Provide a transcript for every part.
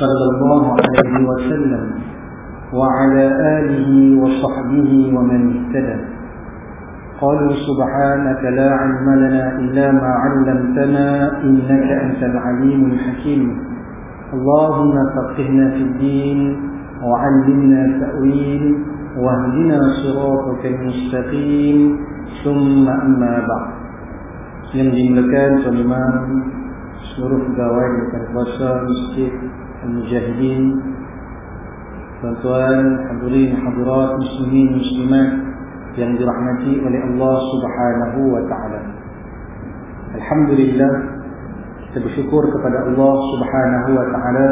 صلى الله عليه وسلم وعلى آله وصحبه ومن اهتدى. قالوا سبحانك لا علم لنا إلا ما علمتنا إنك أنت العليم الحكيم. اللهم فقهنا في الدين وعلمنا التأويل واهدنا صراطك المستقيم. ثم أما بعد. Yang dimulakan tuan imam seluruh pegawai dan kuasa masjid al-mujahidin tuan-tuan hadirin hadirat muslimin muslimat yang dirahmati oleh Allah subhanahu wa ta'ala Alhamdulillah kita bersyukur kepada Allah subhanahu wa ta'ala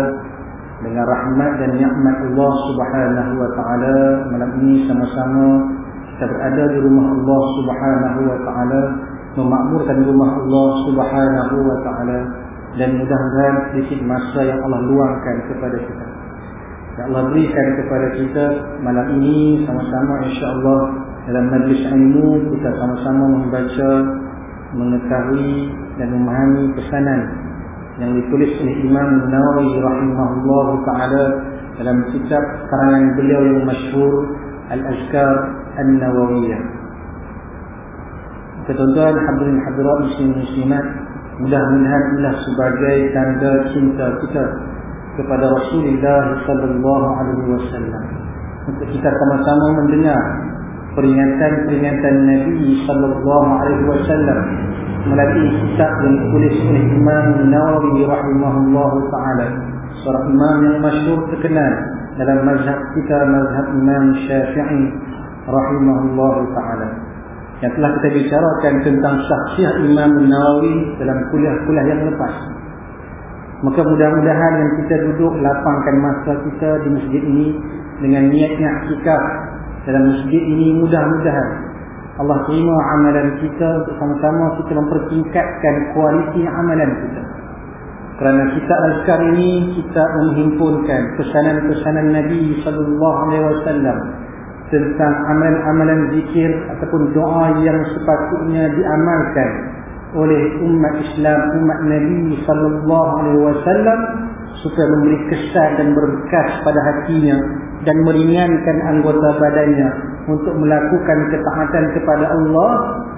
dengan rahmat dan nikmat Allah subhanahu wa ta'ala malam ini sama-sama kita berada di rumah Allah subhanahu wa ta'ala memakmurkan rumah Allah subhanahu wa ta'ala dan mudah-mudahan sedikit masa yang Allah luangkan kepada kita. Yang Allah berikan kepada kita malam ini sama-sama insyaAllah dalam majlis ilmu kita sama-sama membaca mengetahui dan memahami pesanan yang ditulis oleh Imam Nawawi rahimahullah ta'ala dalam kitab karangan beliau yang masyhur Al-Azkar An-Nawawiyah. Ketentuan hadirin hadirat muslim muslimat mudah-mudahan inilah sebagai tanda cinta kita kepada Rasulullah sallallahu alaihi wasallam. Untuk kita sama-sama mendengar peringatan-peringatan Nabi sallallahu alaihi wasallam melalui kitab yang ditulis oleh Imam Nawawi rahimahullah taala. Seorang imam yang masyhur terkenal dalam mazhab kita mazhab Imam Syafi'i rahimahullah taala yang telah kita bicarakan tentang syakhsiah Imam Nawawi dalam kuliah-kuliah yang lepas. Maka mudah-mudahan yang kita duduk lapangkan masa kita di masjid ini dengan niatnya akikah dalam masjid ini mudah-mudahan Allah terima amalan kita untuk sama-sama kita mempertingkatkan kualiti amalan kita. Kerana kita azkar ini kita menghimpunkan pesanan-pesanan Nabi sallallahu alaihi wasallam tentang amalan-amalan zikir ataupun doa yang sepatutnya diamalkan oleh umat Islam, umat Nabi sallallahu alaihi wasallam supaya memberi kesan dan berbekas pada hatinya dan meringankan anggota badannya untuk melakukan ketaatan kepada Allah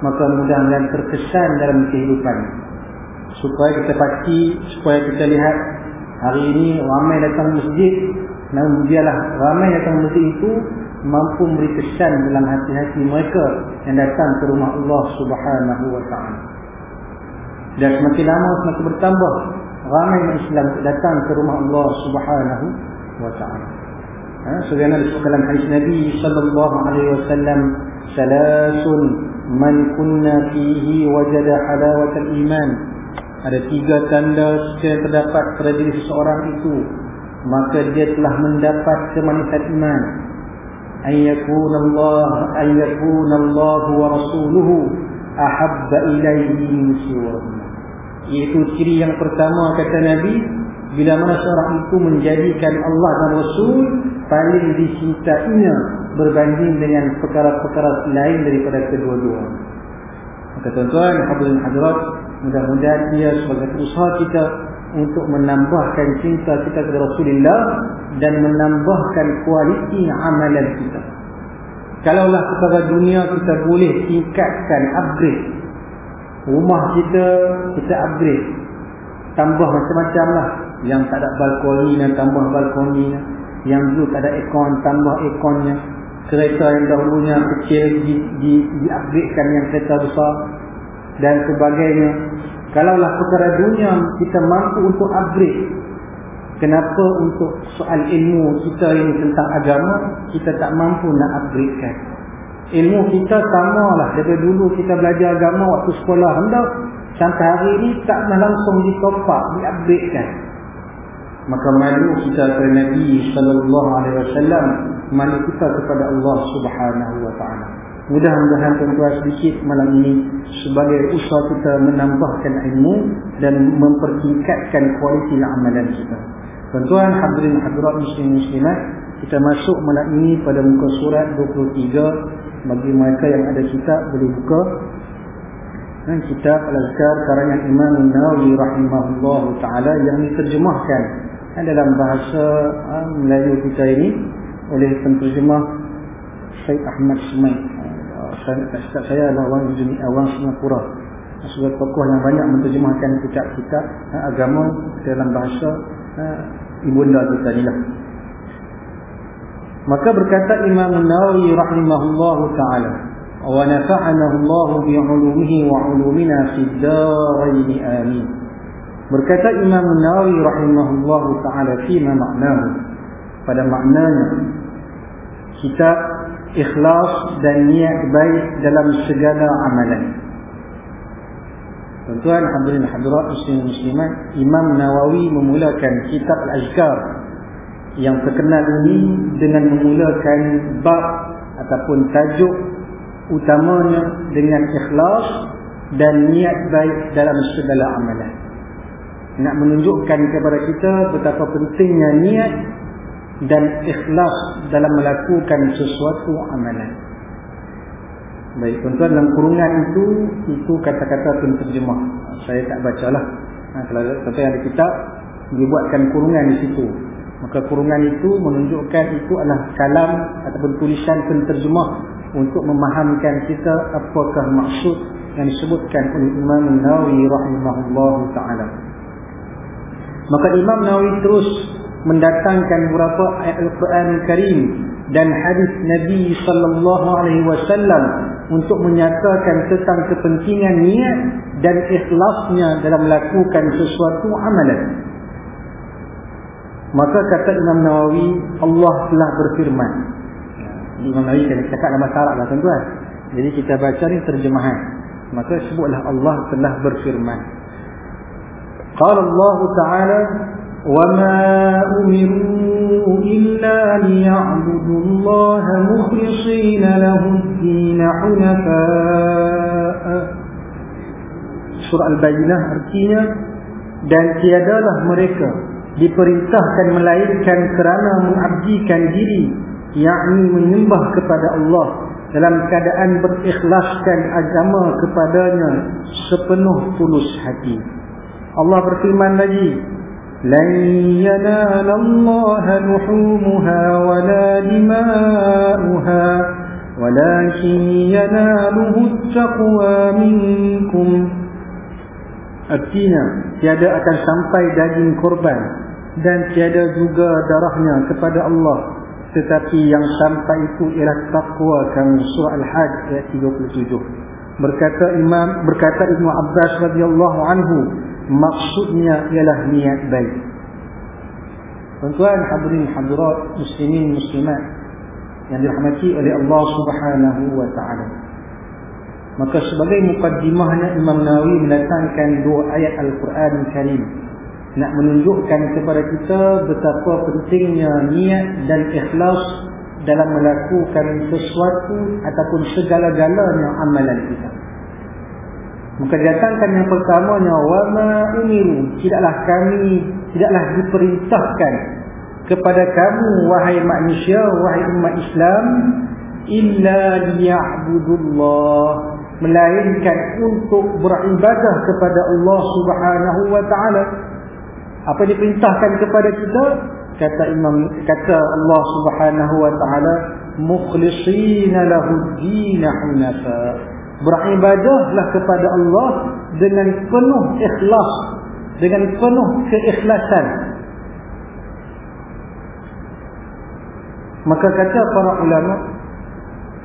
maka mudah-mudahan terkesan dalam kehidupan. Supaya kita pasti supaya kita lihat hari ini ramai datang masjid namun biarlah ramai datang masjid itu mampu memberi kesan dalam hati-hati mereka yang datang ke rumah Allah Subhanahu wa taala. Dan semakin lama semakin bertambah ramai Islam datang ke rumah Allah Subhanahu wa taala. Ha, sebagaimana disebut dalam hadis Nabi sallallahu alaihi wasallam, "Salasun man kunna fihi wajada halawat al-iman." Ada tiga tanda yang terdapat pada diri seseorang itu, maka dia telah mendapat kemanisan iman. أن يكون الله أن يكون الله ورسوله أحب إليه من سواهما Iaitu ciri yang pertama kata Nabi Bila mana seorang itu menjadikan Allah dan Rasul Paling dicintainya Berbanding dengan perkara-perkara lain daripada kedua-dua Maka tuan-tuan, hadirin hadirat Mudah-mudahan ia sebagai usaha kita untuk menambahkan cinta kita kepada Rasulullah dan menambahkan kualiti amalan kita. Kalaulah perkara dunia kita boleh tingkatkan upgrade. Rumah kita kita upgrade. Tambah macam-macam lah. Yang tak ada balkoni dan tambah balkoni. Yang dulu tak ada aircon tambah airconnya. Kereta yang dahulunya kecil di, di, di upgradekan yang kereta besar. Dan sebagainya. Kalaulah perkara dunia kita mampu untuk upgrade. Kenapa untuk soal ilmu kita ini tentang agama kita tak mampu nak upgradekan. Ilmu kita sama lah. Dari dulu kita belajar agama waktu sekolah rendah. Sampai hari ini tak langsung ditopak, diupgradekan. Maka malu kita kepada Nabi wasallam, malu kita kepada Allah Subhanahu wa taala. Mudah-mudahan tuan-tuan sedikit malam ini sebagai usaha kita menambahkan ilmu dan mempertingkatkan kualiti amalan kita. Tuan-tuan hadirin hadirat muslim muslimat, kita masuk malam ini pada muka surat 23 bagi mereka yang ada kitab boleh buka. Dan kitab Al-Azkar karangan Imam Nawawi rahimahullah taala yang diterjemahkan dalam bahasa uh, Melayu kita ini oleh penterjemah Syed Ahmad Sumaid. Uh, saya, adalah orang Juni Awang Singapura. Sebagai tokoh yang banyak menterjemahkan kitab-kitab uh, agama dalam bahasa uh, ibunda kita ni lah. Maka berkata Imam Nawawi rahimahullah taala wa nafa'ana Allah bi 'ulumihi wa 'ulumina fid darain amin. Berkata Imam Nawawi rahimahullah taala fi ma ma'nahu pada maknanya kita ikhlas dan niat baik dalam segala amalan. Tuan-tuan hadirin hadirat muslimin muslimat, Imam Nawawi memulakan kitab Al-Azkar yang terkenal ini dengan memulakan bab ataupun tajuk utamanya dengan ikhlas dan niat baik dalam segala amalan. Nak menunjukkan kepada kita betapa pentingnya niat dan ikhlas dalam melakukan sesuatu amalan. Baik, tuan-tuan dalam kurungan itu itu kata-kata penterjemah. Saya tak bacalah. Ha, kalau ada yang ada kitab dibuatkan kurungan di situ. Maka kurungan itu menunjukkan itu adalah kalam ataupun tulisan penterjemah untuk memahamkan kita apakah maksud yang disebutkan oleh Imam Nawawi rahimahullah taala. Maka Imam Nawawi terus mendatangkan beberapa ayat Al-Quran Karim dan hadis Nabi sallallahu alaihi wasallam untuk menyatakan tentang kepentingan niat dan ikhlasnya dalam melakukan sesuatu amalan. Maka kata Imam Nawawi Allah telah berfirman. Imam Nawawi kan cakap dalam bahasa Arab lah tuan-tuan. Jadi kita baca ni terjemahan. Maka sebutlah Allah telah berfirman. Qala Allah Ta'ala وَمَا أُمِرُوا إِلَّا لِيَعْبُدُوا اللَّهَ مُخْلِصِينَ لَهُ الدِّينَ حُنَفَاءَ Surah Al-Bayyinah artinya Dan tiadalah mereka diperintahkan melainkan kerana mengabdikan diri yakni menyembah kepada Allah dalam keadaan berikhlaskan agama kepadanya sepenuh tulus hati Allah berfirman lagi lan yanalallaha luhumha wala dima'uha walakin yanaluhu at-taqwa minkum artinya tiada akan sampai daging korban dan tiada juga darahnya kepada Allah. Tetapi yang sampai itu ialah takwa kamu surah al-hajj ayat 37 berkata imam berkata Ibnu Abbas radhiyallahu anhu maksudnya ialah niat baik tuan-tuan hadirin hadirat muslimin muslimat yang dirahmati oleh Allah Subhanahu wa taala maka sebagai mukaddimahnya Imam Nawawi mendatangkan dua ayat Al-Quran Karim nak menunjukkan kepada kita betapa pentingnya niat dan ikhlas dalam melakukan sesuatu ataupun segala-galanya amalan kita. Maka datangkan yang pertamanya wama umiru tidaklah kami tidaklah diperintahkan kepada kamu wahai manusia wahai umat Islam illa liya'budullah. Melainkan untuk beribadah kepada Allah Subhanahu wa taala. Apa diperintahkan kepada kita? Kata imam kata Allah Subhanahu wa taala mukhlishina lahu din hunafa beribadahlah kepada Allah dengan penuh ikhlas dengan penuh keikhlasan. Maka kata para ulama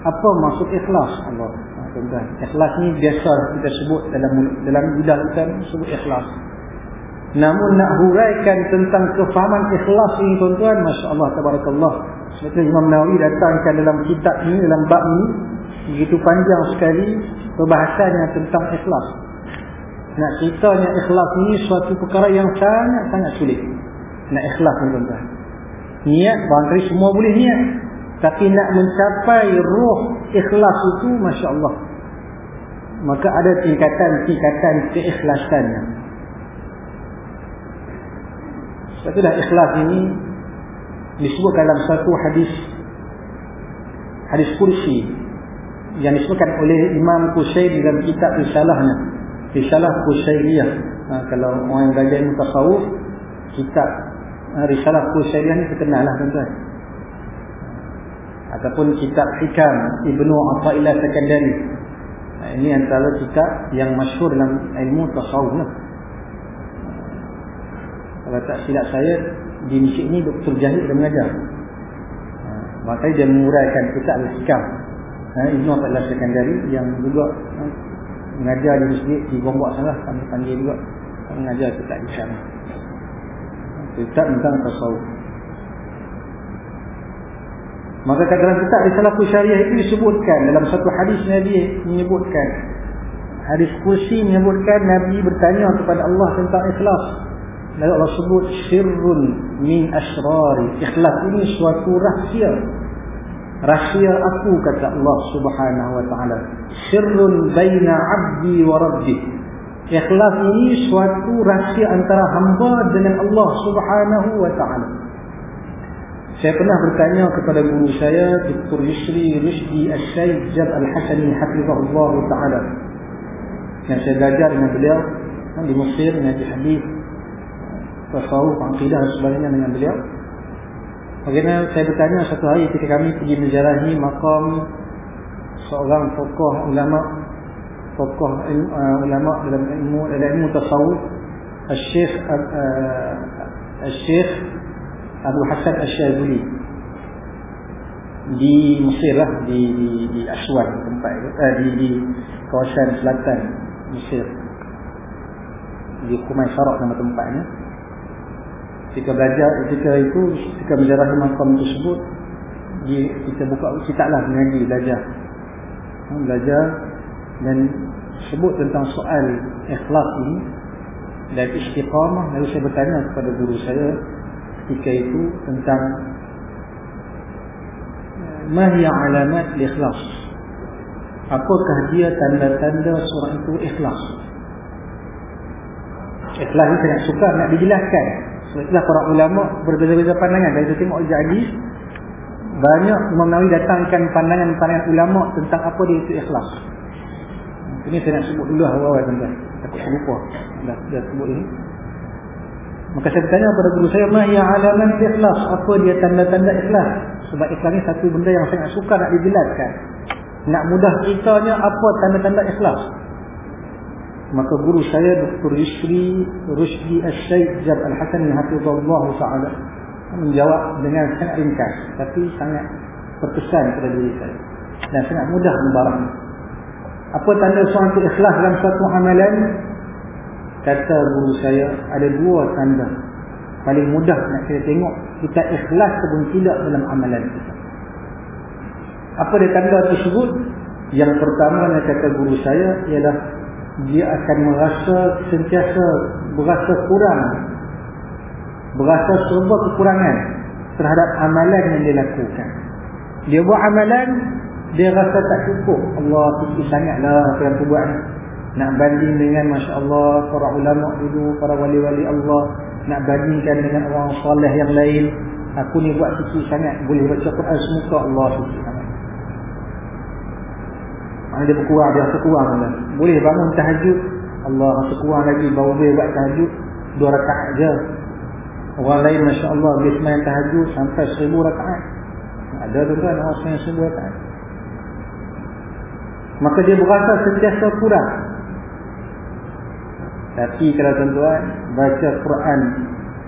apa maksud ikhlas? Allah tuan-tuan ikhlas ni biasa kita sebut dalam dalam bidah kita sebut ikhlas. Namun nak huraikan tentang kefahaman ikhlas ini tuan-tuan, masya-Allah tabarakallah. Seperti Imam Nawawi datangkan dalam kitab ini dalam bab ini begitu panjang sekali perbahasannya tentang ikhlas. Nak ceritanya ikhlas ini suatu perkara yang sangat-sangat sulit. Nak ikhlas tuan-tuan. Niat barangkali semua boleh niat. Tapi nak mencapai roh ikhlas itu masya-Allah. Maka ada tingkatan-tingkatan keikhlasannya. Sebab itulah ikhlas ini disebut dalam satu hadis hadis kursi yang disebutkan oleh Imam Qusayri dalam kitab Risalahnya. Risalah Qushayriyah ha, kalau orang yang belajar ilmu tasawuf kitab ha, Risalah Qushayriyah ni terkenal lah tuan-tuan. Ataupun kitab Hikam Ibnu Atta'illah Sekandari ha, ini antara kitab yang masyhur dalam ilmu tasawuf lah. kalau tak silap saya di Mesir ni Dr. Jahid dah mengajar. Ha, makanya dia menguraikan kitab Al-Hikam ha, Ibnu Atta'illah Sekandari yang juga ha, mengajar di masjid di Gombak sana kami panggil juga mengajar kitab Hikam kitab tentang tasawuf Maka dalam kitab Risalah Syariah itu disebutkan dalam satu hadis Nabi menyebutkan hadis kursi menyebutkan Nabi bertanya kepada Allah tentang ikhlas. Lalu Allah sebut sirrun min asrari. Ikhlas ini suatu rahsia. Rahsia aku kata Allah Subhanahu wa taala. Sirrun baina 'abdi wa rabbi. Ikhlas ini suatu rahsia antara hamba dengan Allah Subhanahu wa taala. Saya pernah bertanya kepada guru saya Dr. Yusri Rushdi Al-Syaid Jab Al-Hasani Hafizahullah Ta'ala Yang saya belajar dengan beliau Di Mesir dengan hadis Tasawuf, Aqidah dan sebagainya dengan beliau Bagaimana saya bertanya satu hari ketika kami pergi menjarahi makam Seorang tokoh ulama Tokoh uh, ulama dalam ilmu, dalam ilmu tasawuf Al-Syeikh uh, Al-Syeikh Abu Hasan Asyazuli di Mesir lah di di, di Aswan tempat itu eh, di, di kawasan selatan Mesir. Di Kumai Sarak nama tempatnya ketika belajar ketika itu ketika menjarahi makam tersebut kita buka kitab lah mengaji belajar. Ha, belajar dan sebut tentang soal ikhlas ini dan istiqamah. Lalu saya bertanya kepada guru saya ketika itu tentang mahya alamat ikhlas? Apakah dia tanda-tanda seorang itu ikhlas? Ikhlas ini sangat suka nak dijelaskan sebab itulah para ulama berbeza-beza pandangan dari tengok jadi banyak Imam Nawawi datangkan pandangan-pandangan ulama tentang apa dia itu ikhlas ini saya nak sebut dulu awal-awal tuan-tuan takut saya lupa dah, dah sebut ini Maka saya bertanya kepada guru saya, "Mahya alaman ikhlas?" Apa dia tanda-tanda ikhlas? Sebab ikhlas ni satu benda yang sangat suka nak dijelaskan. Nak mudah ceritanya apa tanda-tanda ikhlas? Maka guru saya Dr. Yusri Rushdi Al-Syaid Jab Al-Hasan Hafizullah Ta'ala menjawab dengan sangat ringkas tapi sangat berkesan kepada diri saya dan sangat mudah membarang. Apa tanda seorang ikhlas dalam satu amalan? kata guru saya ada dua tanda paling mudah nak kita tengok kita ikhlas ataupun tidak dalam amalan kita apa dia tanda tersebut yang pertama yang kata guru saya ialah dia akan merasa sentiasa berasa kurang. Berasa serba kekurangan terhadap amalan yang dia lakukan. Dia buat amalan dia rasa tak cukup. Allah sikit sangatlah apa tu buat. Nak banding dengan Masya Allah para ulama dulu, para wali-wali Allah. Nak bandingkan dengan orang soleh yang lain. Aku ni buat sikit sangat. Boleh baca Quran semuka. Allah sikit sangat mana dia berkurang dia rasa kurang lah. boleh bangun tahajud Allah rasa kurang lagi baru boleh buat tahajud dua rakaat je orang lain Masya Allah dia semain tahajud sampai seribu rakaat ada tu kan orang semain seribu rakaat maka dia berasa sentiasa kurang tapi kalau tuan-tuan baca Quran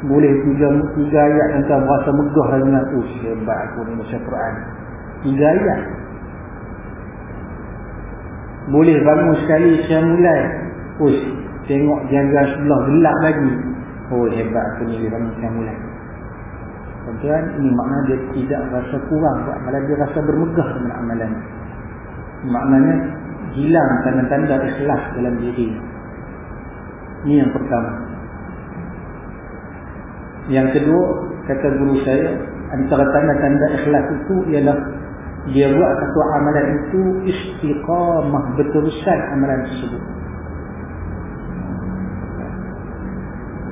boleh tiga, tiga ayat tentang berasa megah dengan us hebat aku ni baca Quran. Tiga ayat. Boleh bangun sekali saya mulai. Us tengok jangka sebelah gelap lagi. Oh hebat aku ni dia bangun saya mulai. Tuan-tuan ini makna dia tidak rasa kurang malah dia rasa bermegah dengan amalan. Maknanya hilang tanda-tanda ikhlas dalam diri. Ini yang pertama. Yang kedua, kata guru saya, antara tanda-tanda ikhlas itu ialah dia buat satu amalan itu istiqamah berterusan amalan tersebut.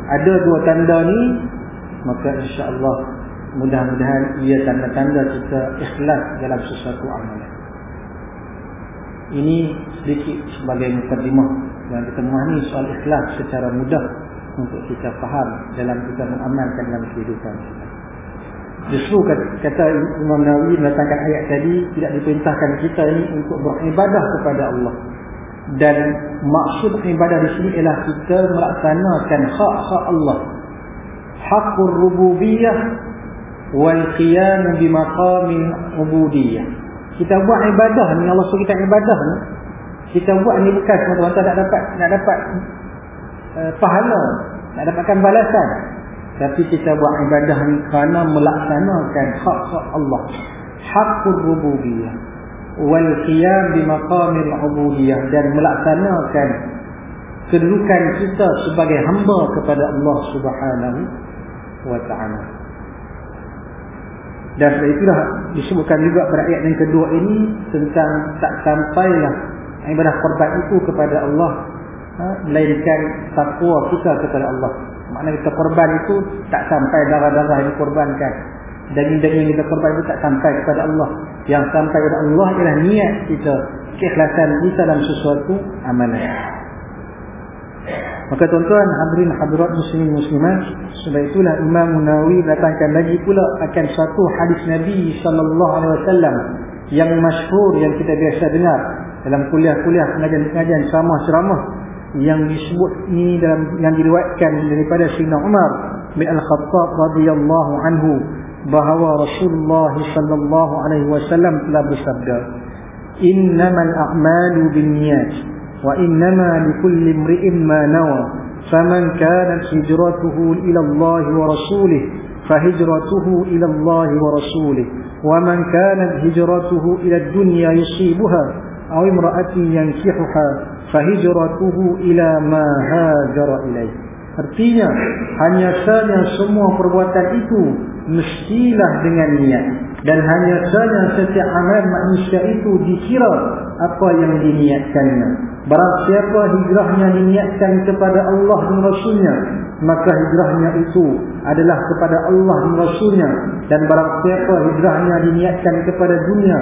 Ada dua tanda ni, maka insya-Allah mudah-mudahan ia tanda-tanda kita ikhlas dalam sesuatu amalan. ini sedikit sebagai mukadimah yang kita memahami soal ikhlas secara mudah untuk kita faham dalam kita mengamalkan dalam kehidupan kita. Justru kata Imam Nawawi mendatangkan ayat tadi tidak diperintahkan kita ini untuk beribadah kepada Allah. Dan maksud ibadah di sini ialah kita melaksanakan hak-hak Allah. Haqqur rububiyah wal qiyam bi maqamin ubudiyah. Kita buat ibadah ni Allah suruh kita ibadah ni. Kita buat ni bukan semata-mata nak dapat nak dapat uh, pahala, nak dapatkan balasan. Tapi kita buat ibadah ni kerana melaksanakan hak-hak Allah. Haqqur rububiyah wal qiyam bi maqamil ubudiyah dan melaksanakan kedudukan kita sebagai hamba kepada Allah Subhanahu wa taala. Dan itulah disebutkan juga pada ayat yang kedua ini tentang tak sampailah ibadah korban itu kepada Allah ha, melainkan takwa kita kepada Allah. Maknanya kita korban itu tak sampai darah-darah yang dikorbankan. Daging-daging kita korban itu tak sampai kepada Allah. Yang sampai kepada Allah ialah niat kita keikhlasan kita dalam sesuatu amalan. Maka tuan-tuan hadirin hadirat muslimin muslimat sebab itulah Imam Nawawi datangkan lagi pula akan satu hadis Nabi sallallahu alaihi wasallam yang masyhur yang kita biasa dengar dalam kuliah-kuliah pengajian-pengajian ceramah-ceramah yang disebut ini dalam yang diriwayatkan daripada Sayyidina Umar bin Al-Khattab radhiyallahu anhu bahawa Rasulullah sallallahu alaihi wasallam telah bersabda innamal a'malu binniyat wa innama likulli imri'in ma nawa. Faman kanat hijratuhu ila Allah wa rasulih fahijratuhu ila Allah wa rasulih. Wa man kanat hijratuhu ila ad-dunya yusibuha aw imra'atin yankihuha fahijratuhu ila ma hajara ilayh artinya hanya saja semua perbuatan itu mestilah dengan niat. Dan hanya saja setiap amal manusia itu dikira apa yang diniatkannya barang siapa hijrahnya diniatkan kepada Allah dan Rasulnya maka hijrahnya itu adalah kepada Allah dan Rasulnya. Dan barang siapa hijrahnya diniatkan kepada dunia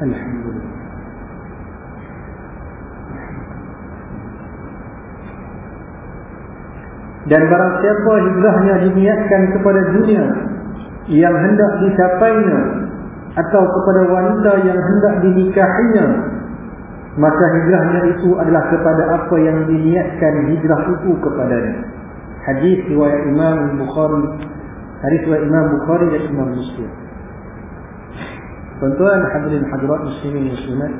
Alhamdulillah Dan barang siapa hijrahnya diniatkan kepada dunia yang hendak dicapainya atau kepada wanita yang hendak dinikahinya maka hijrahnya itu adalah kepada apa yang diniatkan hijrah itu kepadanya. Hadis riwayat Imam Bukhari, hadis riwayat Imam Bukhari dan Imam Muslim. Tuan-tuan hadirin hadirat muslimin muslimat,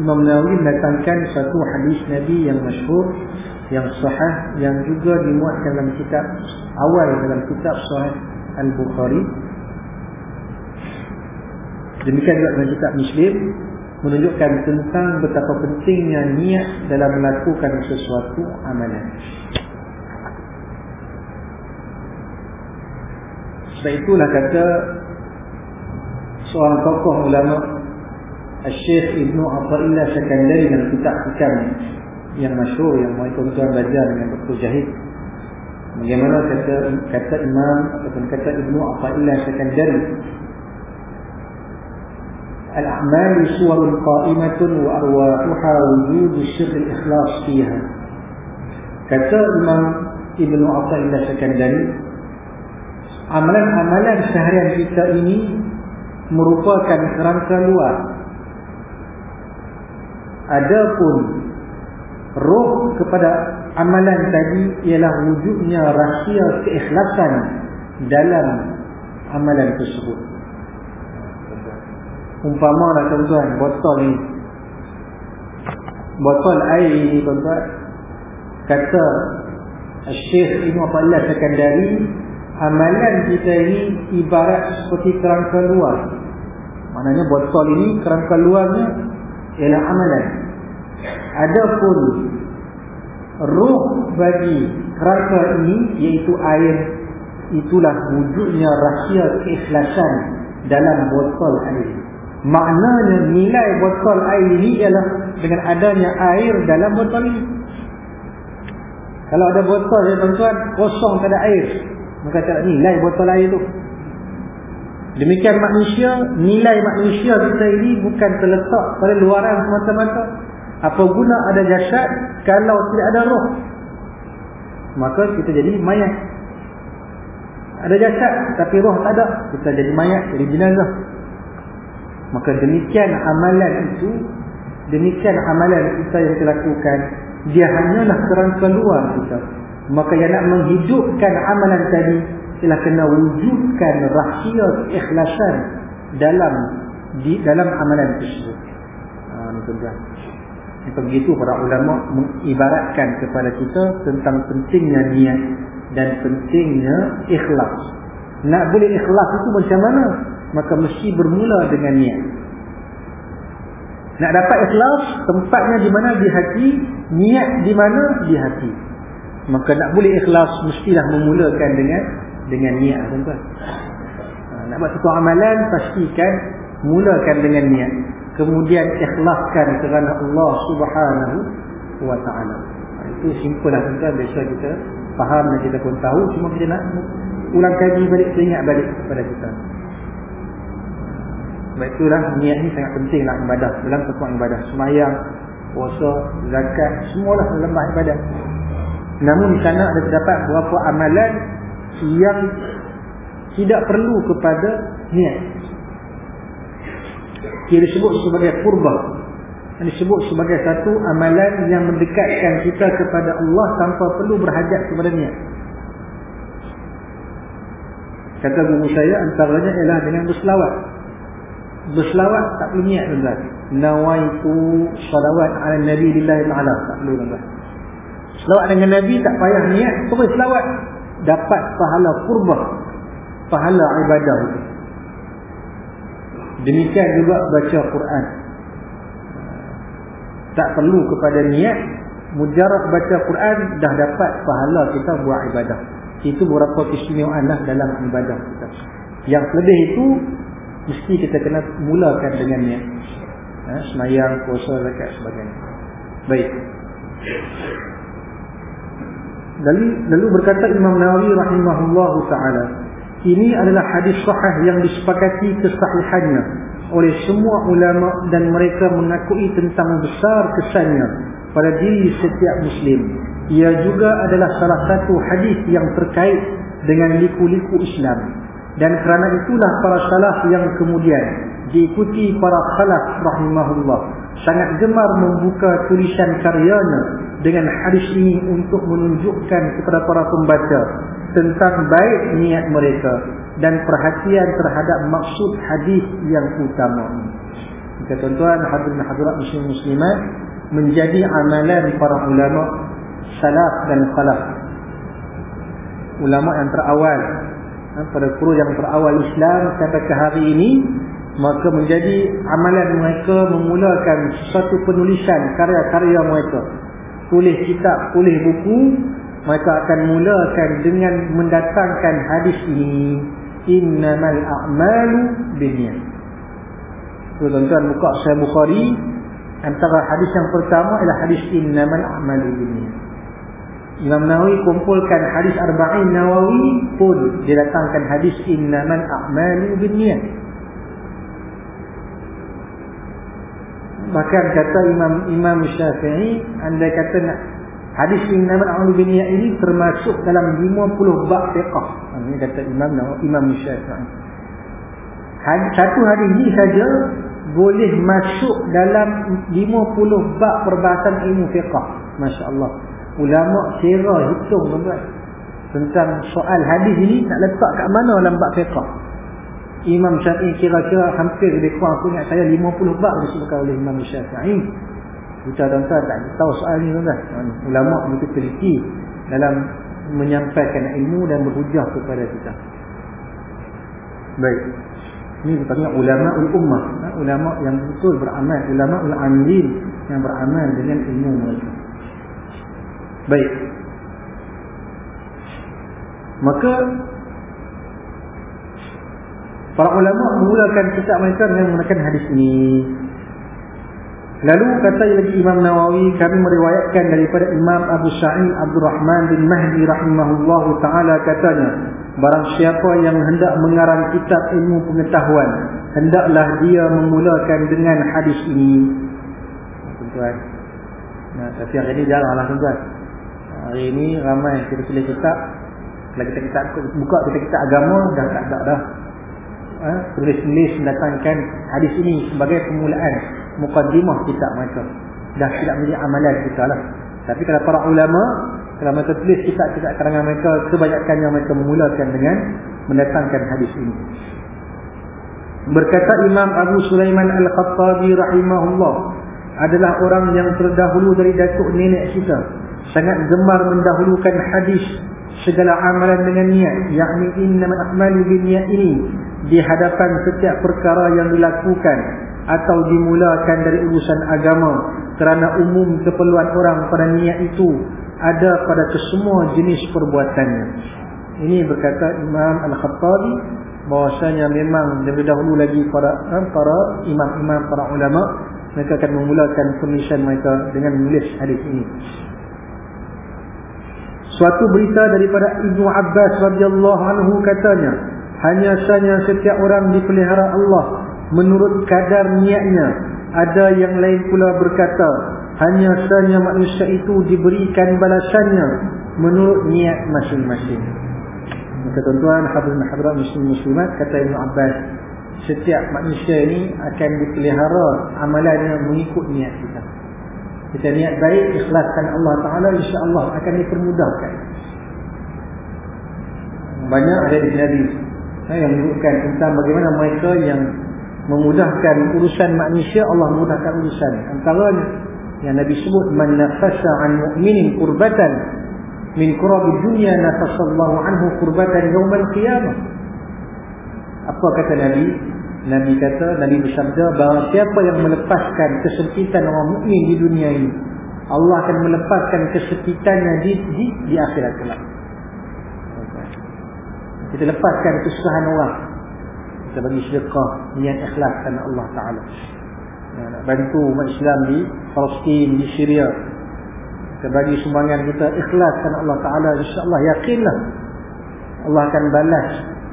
Imam Nawawi mendatangkan satu hadis Nabi yang masyhur yang sahih yang juga dimuatkan dalam kitab awal dalam kitab Sahih Al-Bukhari. Demikian juga dalam kitab Muslim menunjukkan tentang betapa pentingnya niat dalam melakukan sesuatu amalan. Sebab itulah kata seorang tokoh ulama Al-Syekh Ibn Atta'illah Sekandari dalam kitab Hikam yang masyhur yang mau tuan-tuan belajar dengan Dr. Jahid bagaimana kata kata Imam ataupun kata Ibnu Athaillah Sekandari Al-a'mal suwarun qa'imatun wa arwahuha wujud syirr al-ikhlas fiha kata Imam Ibnu Athaillah Sekandari amalan-amalan seharian kita ini merupakan kerangka luar adapun roh kepada amalan tadi ialah wujudnya rahsia keikhlasan dalam amalan tersebut. Umpama lah tuan-tuan, botol ni. Botol air ni tuan-tuan. Kata Syekh Ibn Abdullah Sekandari, amalan kita ini ibarat seperti kerangka luar. Maknanya botol ini kerangka luarnya ialah amalan. Adapun roh bagi kerangka ini iaitu air itulah wujudnya rahsia keikhlasan dalam botol air. Maknanya nilai botol air ini ialah dengan adanya air dalam botol ini. Kalau ada botol ya tuan-tuan kosong tak ada air, maka tak nilai botol air itu. Demikian manusia, nilai manusia kita ini bukan terletak pada luaran semata-mata. Apa guna ada jasad kalau tidak ada roh? Maka kita jadi mayat. Ada jasad tapi roh tak ada, kita jadi mayat, jadi jenazah. Maka demikian amalan itu, demikian amalan kita yang kita lakukan, dia hanyalah kerangka luar kita. Maka yang nak menghidupkan amalan tadi ialah kena wujudkan rahsia keikhlasan dalam di dalam amalan tersebut. Ha ni tuan. Itu begitu para ulama mengibaratkan kepada kita tentang pentingnya niat dan pentingnya ikhlas. Nak boleh ikhlas itu macam mana? Maka mesti bermula dengan niat. Nak dapat ikhlas, tempatnya di mana di hati, niat di mana di hati. Maka nak boleh ikhlas mestilah memulakan dengan dengan niat tuan-tuan. Ha, nak buat satu amalan pastikan mulakan dengan niat. Kemudian ikhlaskan kerana Allah Subhanahu wa taala. Ha, itu simple lah tuan-tuan biasa kita faham dan kita pun tahu cuma kita nak ulang kaji balik teringat balik kepada kita. Sebab itulah niat ni sangat penting lah ibadah dalam sekuat ibadah semayang, puasa, zakat, semualah lembah ibadah. Namun di sana ada terdapat beberapa amalan yang tidak perlu kepada niat. Ia disebut sebagai kurba. Ia disebut sebagai satu amalan yang mendekatkan kita kepada Allah tanpa perlu berhajat kepada niat. Kata guru saya antaranya ialah dengan berselawat. Berselawat tak perlu niat tuan-tuan. Nawaitu salawat ala Nabi lillahi ta'ala. Tak perlu tuan-tuan. Selawat dengan Nabi tak payah niat. Terus selawat dapat pahala kurban pahala ibadah. Demikian juga baca Quran. Tak perlu kepada niat mujarab baca Quran dah dapat pahala kita buat ibadah. Itu beberapa keistimewaan lah dalam ibadah kita. Yang lebih itu mesti kita kena mulakan dengan niat. Ha, semayang, puasa, zakat sebagainya. Baik Lalu, lalu berkata Imam Nawawi rahimahullahu taala, ini adalah hadis sahih yang disepakati kesahihannya oleh semua ulama dan mereka mengakui tentang besar kesannya pada diri setiap muslim. Ia juga adalah salah satu hadis yang terkait dengan liku-liku Islam. Dan kerana itulah para salaf yang kemudian diikuti para khalaf rahimahullah sangat gemar membuka tulisan karyanya dengan hadis ini untuk menunjukkan kepada para pembaca tentang baik niat mereka dan perhatian terhadap maksud hadis yang utama ini. Jika tuan-tuan hadirin hadirat muslim muslimat menjadi amalan para ulama salaf dan khalaf. Ulama yang terawal ha, pada kurun yang terawal Islam sampai ke hari ini maka menjadi amalan mereka memulakan sesuatu penulisan karya-karya mereka tulis kitab, tulis buku mereka akan mulakan dengan mendatangkan hadis ini. Innamal a'malu binniyat. Tuan-tuan buka sahih Bukhari. Antara hadis yang pertama ialah hadis innamal a'malu binniyat. Imam Nawawi kumpulkan hadis arba'in Nawawi pun dia datangkan hadis innamal a'malu binniyat Bahkan kata Imam Imam Syafi'i anda kata nak hadis innamal a'malu binniyat ini termasuk dalam 50 bab fiqh. Ini kata Imam Imam Syafi'i. Satu hadis ini saja boleh masuk dalam 50 bab perbahasan ilmu fiqh. Masya-Allah. Ulama kira hitung tuan-tuan. Tentang soal hadis ini nak letak kat mana dalam bab fiqh. Imam Syafi'i kira-kira hampir lebih kurang aku ingat saya 50 bab disebutkan oleh Imam Syafi'i. Kita tuan-tuan tak tahu soal ni tuan-tuan. Ulama begitu teliti dalam menyampaikan ilmu dan berhujah kepada kita. Baik. Ini dipanggil ulama ul-ummah. Ha? Ulama yang betul beramal. Ulama ul-amlin yang beramal dengan ilmu mereka. Baik. Maka Para ulama memulakan kitab mereka dengan menggunakan hadis ini. Lalu kata lagi Imam Nawawi kami meriwayatkan daripada Imam Abu Sa'id Abdul Rahman bin Mahdi rahimahullahu taala katanya Barang siapa yang hendak mengarang kitab ilmu pengetahuan Hendaklah dia memulakan dengan hadis ini. Tuan-tuan nah, Tapi hari ini jarang lah tuan-tuan. Hari ini ramai kita tulis kitab. Kalau kita kitab buka kita kitab agama Dah tak ada dah ha? Tulis-tulis mendatangkan hadis ini sebagai permulaan Mukaddimah kitab mereka. Dah tidak menjadi amalan kita lah. Tapi kalau para ulama kalau mereka tulis kitab-kitab karangan mereka Kebanyakannya mereka memulakan dengan Mendatangkan hadis ini. Berkata Imam Abu Sulaiman Al-Khattabi rahimahullah Adalah orang yang terdahulu dari datuk nenek kita. Sangat gemar mendahulukan hadis Segala amalan dengan niat Yakni inna a'malu bin niat ini Di hadapan setiap perkara yang dilakukan Atau dimulakan dari urusan agama Kerana umum keperluan orang pada niat itu ada pada kesemua jenis perbuatannya. Ini berkata Imam Al-Khattabi bahwasanya memang lebih dahulu lagi para eh, para imam-imam para ulama mereka akan memulakan penulisan mereka dengan menulis hadis ini. Suatu berita daripada Ibnu Abbas radhiyallahu anhu katanya, hanya saja setiap orang dipelihara Allah menurut kadar niatnya. Ada yang lain pula berkata, hanya saja manusia itu diberikan balasannya menurut niat masing-masing. Maka tuan-tuan, hadirin hadirat muslim muslimat kata Ibn Abbas, setiap manusia ini akan dipelihara amalannya mengikut niat kita. Kita niat baik, ikhlaskan Allah Taala, insya-Allah akan dipermudahkan. Banyak ada di ha, yang menunjukkan tentang bagaimana mereka yang memudahkan urusan manusia, Allah memudahkan urusan. Antaranya yang Nabi sebut man nafasa an mu'minin qurbatan min qurabi dunya nafasallahu anhu qurbatan yawmal qiyamah. Apa kata Nabi? Nabi kata Nabi bersabda bahawa siapa yang melepaskan kesempitan orang mukmin di dunia ini Allah akan melepaskan kesempitannya di di, di akhirat kelak kita lepaskan kesusahan orang kita bagi sedekah niat ikhlas kerana Allah Taala nak bantu umat Islam di Palestin, di Syria. Kita bagi sumbangan kita ikhlas kerana Allah Taala insya-Allah yakinlah Allah akan balas.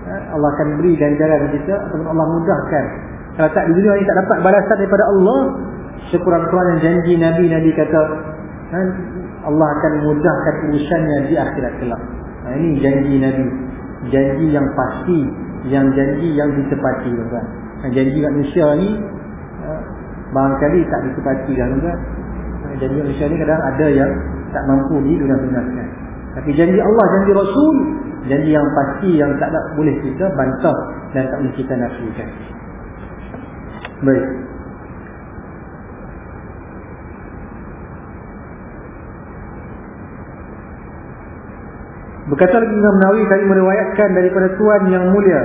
Ya, Allah akan beri ganjaran kita ataupun Allah mudahkan. Kalau tak di dunia ini tak dapat balasan daripada Allah, sekurang-kurangnya janji Nabi Nabi kata ha, Allah akan mudahkan urusannya di akhirat kelak. Nah, ini janji Nabi. Janji yang pasti, yang janji yang ditepati tuan. Janji manusia ni barangkali tak ditepati kan juga. Janji manusia ni kadang ada yang tak mampu di dunia. Tapi janji Allah, janji Rasul, janji yang pasti yang tak boleh kita bantah dan tak boleh kita nafikan. Baik. Berkata lagi Imam Nawawi kali meriwayatkan daripada tuan yang mulia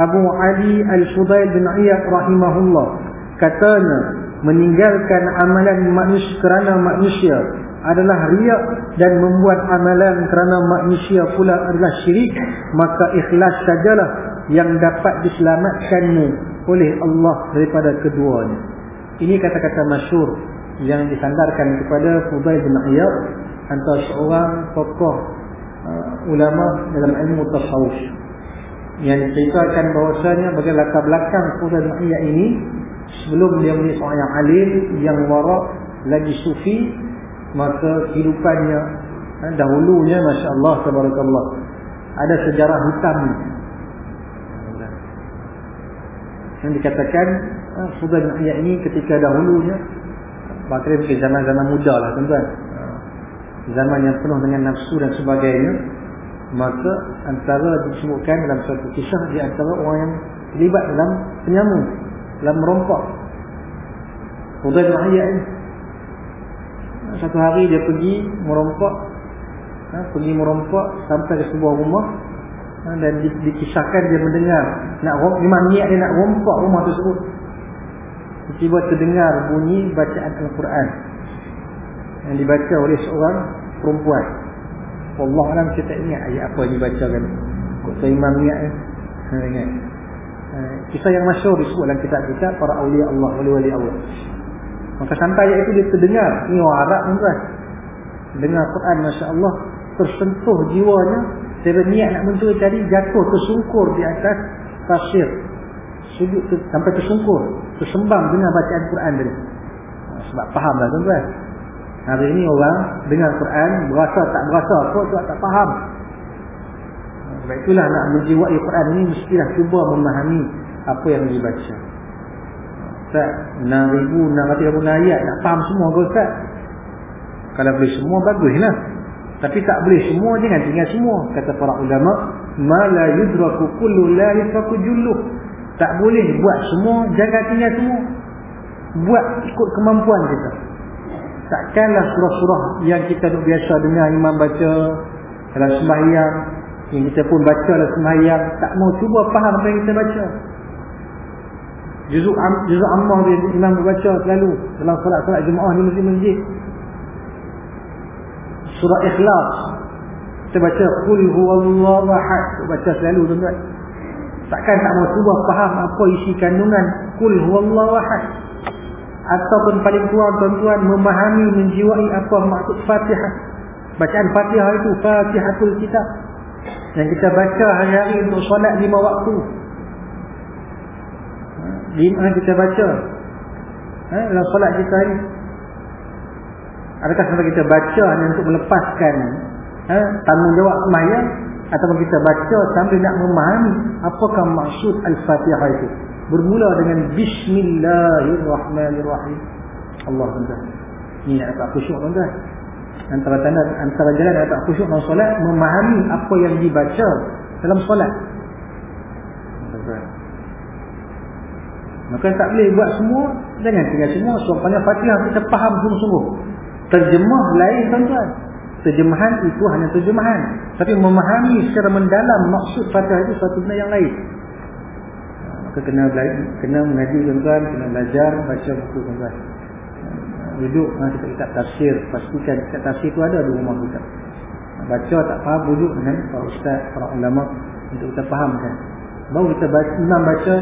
Abu Ali Al-Fudail bin Iyad rahimahullah. Katanya meninggalkan amalan manusia kerana manusia adalah riak dan membuat amalan kerana manusia pula adalah syirik maka ikhlas sajalah yang dapat diselamatkanmu oleh Allah daripada keduanya. Ini kata-kata masyur yang disandarkan kepada Fudail bin Iyad antara seorang tokoh uh, ulama dalam ilmu tasawuf yang diceritakan bahawasanya bagi latar belakang Fudail bin Iyad ini sebelum dia menjadi seorang yang alim, yang warak, lagi sufi, maka kehidupannya eh, dahulunya Masya Allah Tabarakallah ada sejarah hitam. Yang dikatakan eh, Sudah ayat ini ketika dahulunya Bakri mungkin zaman-zaman muda lah tuan-tuan Zaman yang penuh dengan nafsu dan sebagainya Maka antara disebutkan dalam satu kisah Di antara orang yang terlibat dalam penyambung dalam merompak Fudail bin Ayyad ni. Satu hari dia pergi merompak ha, pergi merompak sampai ke sebuah rumah ha, dan di, dikisahkan dia mendengar nak memang niat dia nak rompak rumah tersebut. Tiba-tiba terdengar bunyi bacaan Al-Quran yang dibaca oleh seorang perempuan Allah Alam saya tak ingat ayat apa yang dibacakan kok saya imam niat eh? ha, ingat Eh, kisah yang masyur disebut dalam kitab-kitab para awliya Allah, wali-wali Allah. Maka sampai ayat itu dia terdengar. Ini orang Arab pun kan. Dengar Quran, Masya Allah. Tersentuh jiwanya. Saya berniat nak mencuri tadi jatuh tersungkur di atas pasir. Sudut tu, sampai tersungkur. Tersembang dengan bacaan Quran tadi. Sebab faham lah tuan-tuan. Hari ini orang dengar Quran berasa tak berasa apa tu tak faham. Ha, sebab itulah nak menjiwai Quran ini mestilah cuba memahami apa yang dibaca. Ustaz, 6,600 ayat nak faham semua ke Ustaz? Kalau boleh semua baguslah. Tapi tak boleh semua jangan tinggal semua kata para ulama ma la yudraku kullu la yudraku jullu tak boleh buat semua jangan tinggal semua buat ikut kemampuan kita takkanlah surah-surah yang kita duk biasa dengar imam baca dalam sembahyang yang kita pun baca dalam sembahyang tak mau cuba faham apa yang kita baca. Juzuk am, juzuk ammah dia imam baca selalu dalam solat-solat jemaah di masjid-masjid. Surah ikhlas kita baca qul huwallahu ahad. Baca selalu tuan-tuan. Takkan tak mau cuba faham apa isi kandungan qul huwallahu ahad ataupun paling kurang tuan-tuan memahami menjiwai apa maksud Fatihah. Bacaan Fatihah itu Fatihatul Kitab. Yang kita baca hari-hari untuk solat lima waktu. Ha, lima kita baca. Ha, dalam solat kita ini Adakah sampai kita baca hanya untuk melepaskan ha, tanggungjawab semayang ataupun kita baca sambil nak memahami apakah maksud Al-Fatihah itu. Bermula dengan Bismillahirrahmanirrahim. Allah tuan Ini nak dapat khusyuk tuan Antara antara jalan dapat khusyuk dalam solat memahami apa yang dibaca dalam solat. Maka tak boleh buat semua Jangan tinggal semua Soalnya Fatihah kita faham sungguh-sungguh Terjemah lain tuan-tuan. Terjemahan itu hanya terjemahan. Tapi memahami secara mendalam maksud Fatihah itu satu benda yang lain. Maka kena kena mengaji tuan-tuan, kena belajar baca buku tuan-tuan. Duduk kita kitab tafsir, pastikan kitab tafsir itu ada di rumah kita. Baca tak faham duduk dengan para ustaz, para ulama untuk kita fahamkan. Baru kita baca, imam baca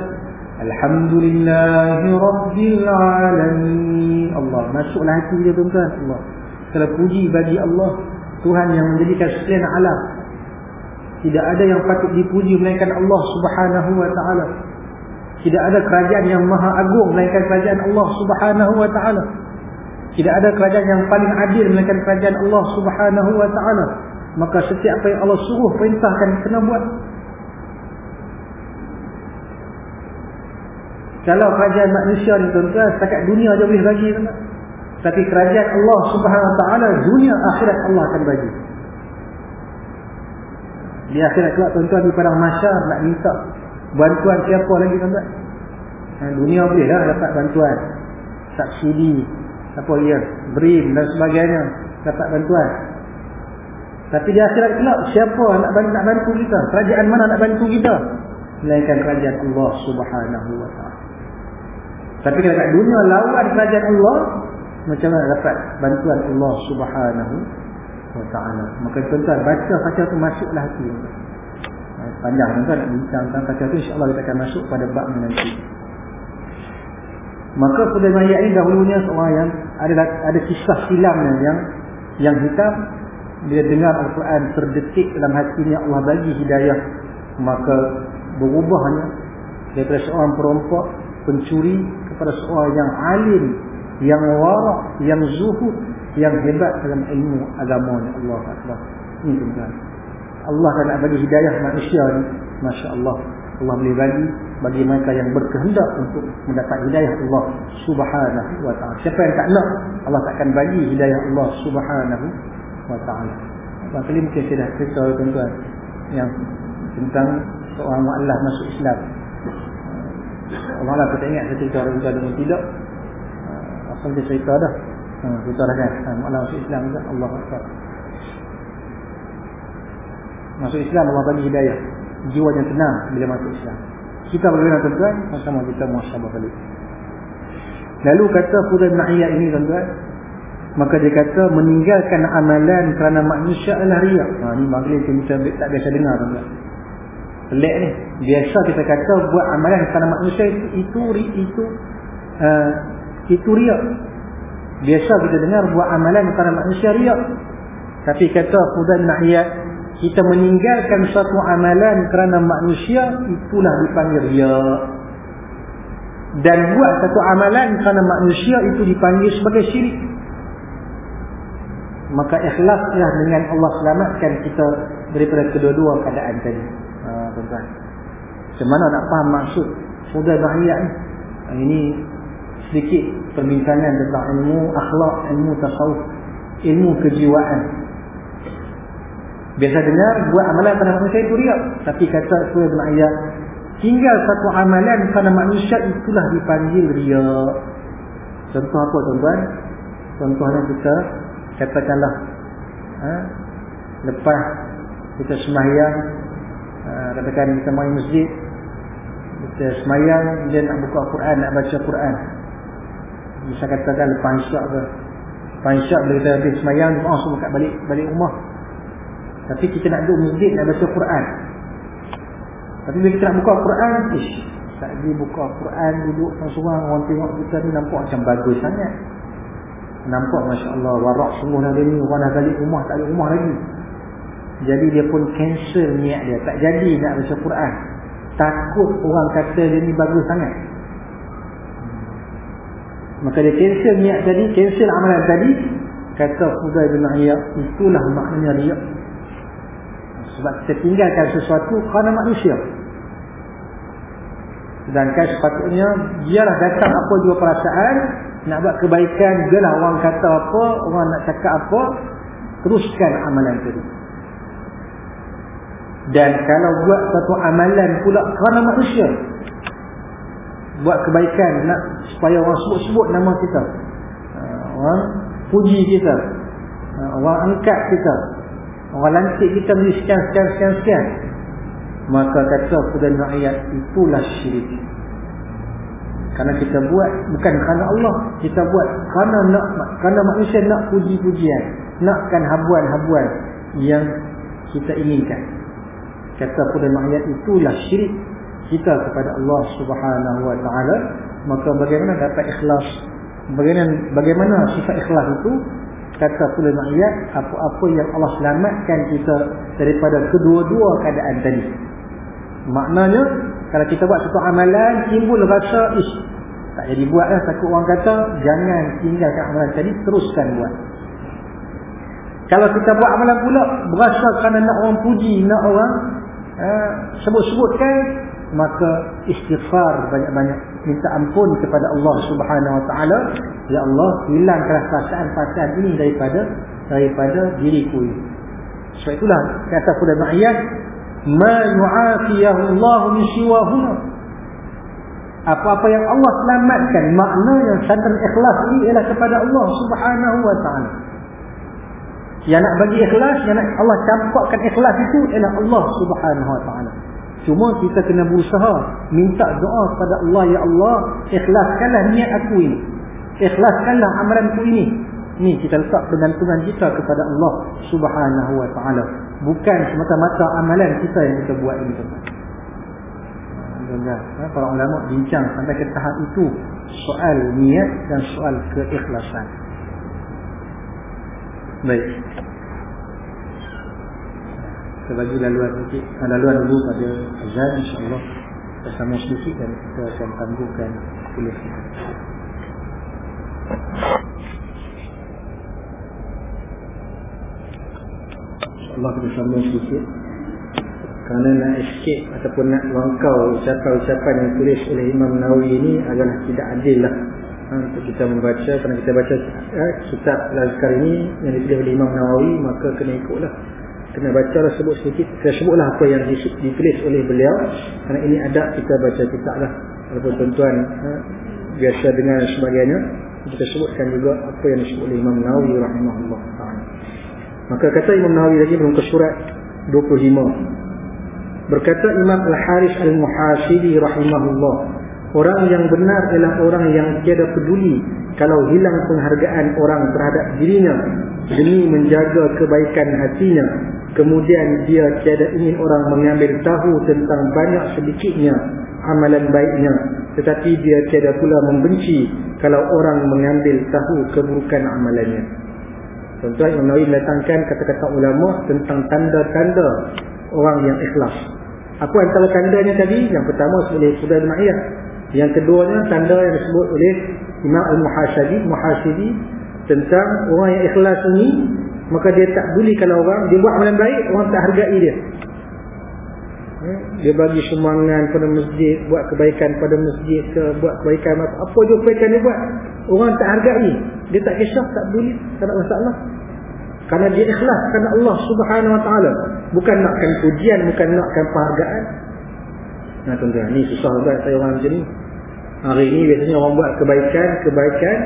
Alhamdulillahi Rabbil Alamin Allah Masuklah hati dia tuan-tuan Allah Kalau puji bagi Allah Tuhan yang menjadikan sekalian alam. Tidak ada yang patut dipuji Melainkan Allah subhanahu wa ta'ala. Tidak ada kerajaan yang maha agung Melainkan kerajaan Allah subhanahu wa ta'ala. Tidak ada kerajaan yang paling adil Melainkan kerajaan Allah subhanahu wa ta'ala. Maka setiap apa yang Allah suruh Perintahkan kena buat. Kalau kerajaan manusia ni tuan-tuan, setakat dunia aja boleh bagi tuan Tapi kerajaan Allah Subhanahu Wa Taala dunia akhirat Allah akan bagi. Di akhirat kelak tuan-tuan di padang mahsyar nak minta bantuan siapa lagi tuan-tuan? Ha, dunia boleh lah dapat bantuan. Subsidi, apa dia, BRIM dan sebagainya dapat bantuan. Tapi di akhirat kelak siapa nak nak bantu kita? Kerajaan mana nak bantu kita? Melainkan kerajaan Allah Subhanahu Wa Taala. Tapi kalau kat dunia lawan kerajaan Allah, macam mana dapat bantuan Allah Subhanahu wa taala. Maka tuan-tuan baca kaca tu masuklah hati. Panjang tuan-tuan nak bincang tentang kaca tu insya-Allah kita akan masuk pada bab nanti. Maka pada ayat ini dahulunya seorang yang ada ada kisah silamnya yang yang hitam dia dengar Al-Quran terdetik dalam hatinya Allah bagi hidayah maka berubahnya daripada seorang perempuan pencuri kepada seorang yang alim, yang warak, yang zuhud, yang hebat dalam ilmu agama Allah Akbar. Ini tuan Allah nak bagi hidayah manusia ni. Masya Allah. Allah boleh bagi bagi mereka yang berkehendak untuk mendapat hidayah Allah subhanahu wa ta'ala. Siapa yang tak nak, Allah takkan bagi hidayah Allah subhanahu wa ta'ala. Bang kali mungkin saya dah cerita tuan-tuan yang tentang seorang mu'allah masuk Islam. Allah lah kita ingat cerita orang dengan tidak Asal dia cerita dah. Uh, Cerita dah kan? Uh, Allah masuk Islam juga. Allah Akbar. Masuk Islam Allah bagi hidayah. Jiwa yang tenang bila masuk Islam. Kita bagaimana tuan-tuan Sama kita muasyabah balik. Lalu kata Fudan Na'iyah ini tuan-tuan Maka dia kata meninggalkan amalan kerana manusia adalah riak. Ha, Ini maghrib kita tak biasa dengar tuan-tuan. Pelik ni. Biasa kita kata buat amalan kerana manusia itu itu itu uh, itu riak. Biasa kita dengar buat amalan kerana manusia riak. Tapi kata Fudan Nahiyat kita meninggalkan satu amalan kerana manusia itulah dipanggil ria dan buat satu amalan kerana manusia itu dipanggil sebagai syirik. Maka ikhlaslah dengan Allah selamatkan kita daripada kedua-dua keadaan tadi. Ha, tuan-tuan. Macam mana nak faham maksud sudah bahaya ni? Ha, ini sedikit perbincangan tentang ilmu akhlak ilmu tasawuf ilmu kejiwaan. Biasa dengar buat amalan pada manusia itu riak tapi kata Surah Ibn Ayat tinggal satu amalan pada manusia itulah dipanggil riak contoh apa tuan-tuan? Contohnya kita katakanlah ha, lepas kita semayang ha, katakan kita main masjid kita semayang dia nak buka Quran nak baca Quran bisa katakan lepas isyak ke. Lepas isyak bila kita habis semayang oh, semua kat balik balik rumah. Tapi kita nak duduk masjid nak baca Quran. Tapi bila kita nak buka Quran ish, tak dia buka Quran duduk semua orang tengok kita ni nampak macam bagus sangat. Nampak Masya Allah warak semua dah ni orang dah balik rumah tak ada rumah lagi. Jadi dia pun cancel niat dia. Tak jadi nak baca Quran. Takut orang kata dia ni bagus sangat maka dia cancel niat tadi cancel amalan tadi kata Fudai bin Ayyab itulah maknanya riak sebab kita tinggalkan sesuatu kerana manusia. Sedangkan sepatutnya biarlah datang apa jua perasaan nak buat kebaikan jelah orang kata apa orang nak cakap apa teruskan amalan tadi. Dan kalau buat satu amalan pula kerana manusia buat kebaikan nak supaya orang sebut-sebut nama kita. Uh, orang puji kita. Uh, orang angkat kita. Orang lantik kita beri sekian sekian sekian sekian. Maka kata kepada ayat itulah syirik. Kerana kita buat bukan kerana Allah. Kita buat kerana nak kerana manusia nak puji-pujian. Nakkan habuan-habuan yang kita inginkan. Kata pada ayat itulah syirik kita kepada Allah Subhanahu wa taala maka bagaimana dapat ikhlas? Bagaimana bagaimana sifat ikhlas itu? Kata pula ayat apa-apa yang Allah selamatkan kita daripada kedua-dua keadaan tadi. Maknanya kalau kita buat satu amalan timbul rasa ish tak jadi buat lah takut orang kata jangan tinggalkan amalan tadi teruskan buat. Kalau kita buat amalan pula berasa kerana nak orang puji nak orang uh, sebut-sebutkan maka istighfar banyak-banyak minta ampun kepada Allah Subhanahu Wa Taala. Ya Allah hilangkan perasaan-perasaan ini daripada daripada diriku ini. Sebab itulah kata pada ayat ma yu'afiyahu Allah min siwahuna apa-apa yang Allah selamatkan maknanya santan ikhlas ini ialah kepada Allah Subhanahu wa taala. Yang nak bagi ikhlas yang nak Allah campakkan ikhlas itu ialah Allah Subhanahu wa taala cuma kita kena berusaha minta doa kepada Allah ya Allah ikhlaskanlah niat aku ini. Ikhlaskanlah amalanku ini. Ni kita letak bergantungan kita kepada Allah Subhanahu wa taala. Bukan semata-mata amalan kita yang kita buat ini tuan Ha, para ulama bincang sampai ke tahap itu soal niat dan soal keikhlasan. Baik kita bagi laluan sikit. Ha, laluan dulu pada azan insyaAllah. Kita sama sedikit dan kita akan tangguhkan kuliah kita. Allah kita sambung sedikit kerana nak escape ataupun nak langkau ucapan-ucapan yang tulis oleh Imam Nawawi ini adalah tidak adil lah ha, untuk kita membaca kerana kita baca eh, kitab Lazkar ini yang ditulis oleh Imam Nawawi maka kena ikutlah kena baca lah sebut sedikit. Kita sebutlah apa yang ditulis oleh beliau. Kerana ini ada kita baca kitab lah. Walaupun tuan-tuan ha, biasa dengar sebagainya kita sebutkan juga apa yang disebut oleh Imam Nawawi rahimahullah maka kata Imam Nawawi lagi dalam surat 25 berkata Imam Al-Haris Al-Muhasibi rahimahullah orang yang benar ialah orang yang tiada peduli kalau hilang penghargaan orang terhadap dirinya demi menjaga kebaikan hatinya kemudian dia tiada ingin orang mengambil tahu tentang banyak sedikitnya amalan baiknya tetapi dia tiada pula membenci kalau orang mengambil tahu keburukan amalannya Tuan-tuan Imam Nawawi mendatangkan kata-kata ulama tentang tanda-tanda orang yang ikhlas. Apa antara tandanya tadi? Yang pertama oleh Sudah Ma'iyah. Yang keduanya tanda yang disebut oleh Imam Al-Muhasidi Muhasidi tentang orang yang ikhlas ini maka dia tak boleh kalau orang dia buat amalan baik orang tak hargai dia. Hmm? dia bagi semangat pada masjid buat kebaikan pada masjid ke buat kebaikan apa je kebaikan dia buat. Orang tak hargai dia tak kisah tak boleh tak ada masalah. Kerana dia ikhlas kerana Allah subhanahu wa ta'ala. Bukan nakkan pujian bukan nakkan penghargaan. Nah tuan-tuan ni susah juga saya orang macam ni. Hari ni biasanya orang buat kebaikan kebaikan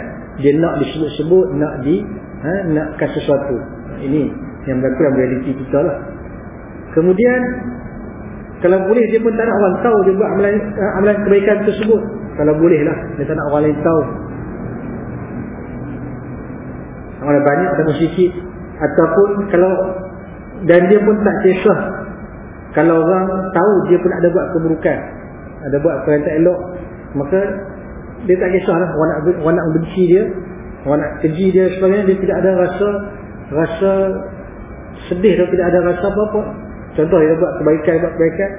dia nak disebut-sebut nak di ha, nakkan sesuatu. Ini yang berlaku dalam realiti kita lah. Kemudian kalau boleh dia pun tak nak orang tahu dia buat amalan, ha, amalan kebaikan tersebut. Kalau boleh lah dia tak nak orang lain tahu. Amalan banyak atau sikit ataupun kalau dan dia pun tak kisah. Kalau orang tahu dia pun ada buat keburukan. Ada buat tak elok maka dia tak kisahlah. Orang nak orang nak benci dia orang nak keji dia sebagainya dia tidak ada rasa rasa sedih atau tidak ada rasa apa-apa. Contoh dia buat kebaikan buat kebaikan.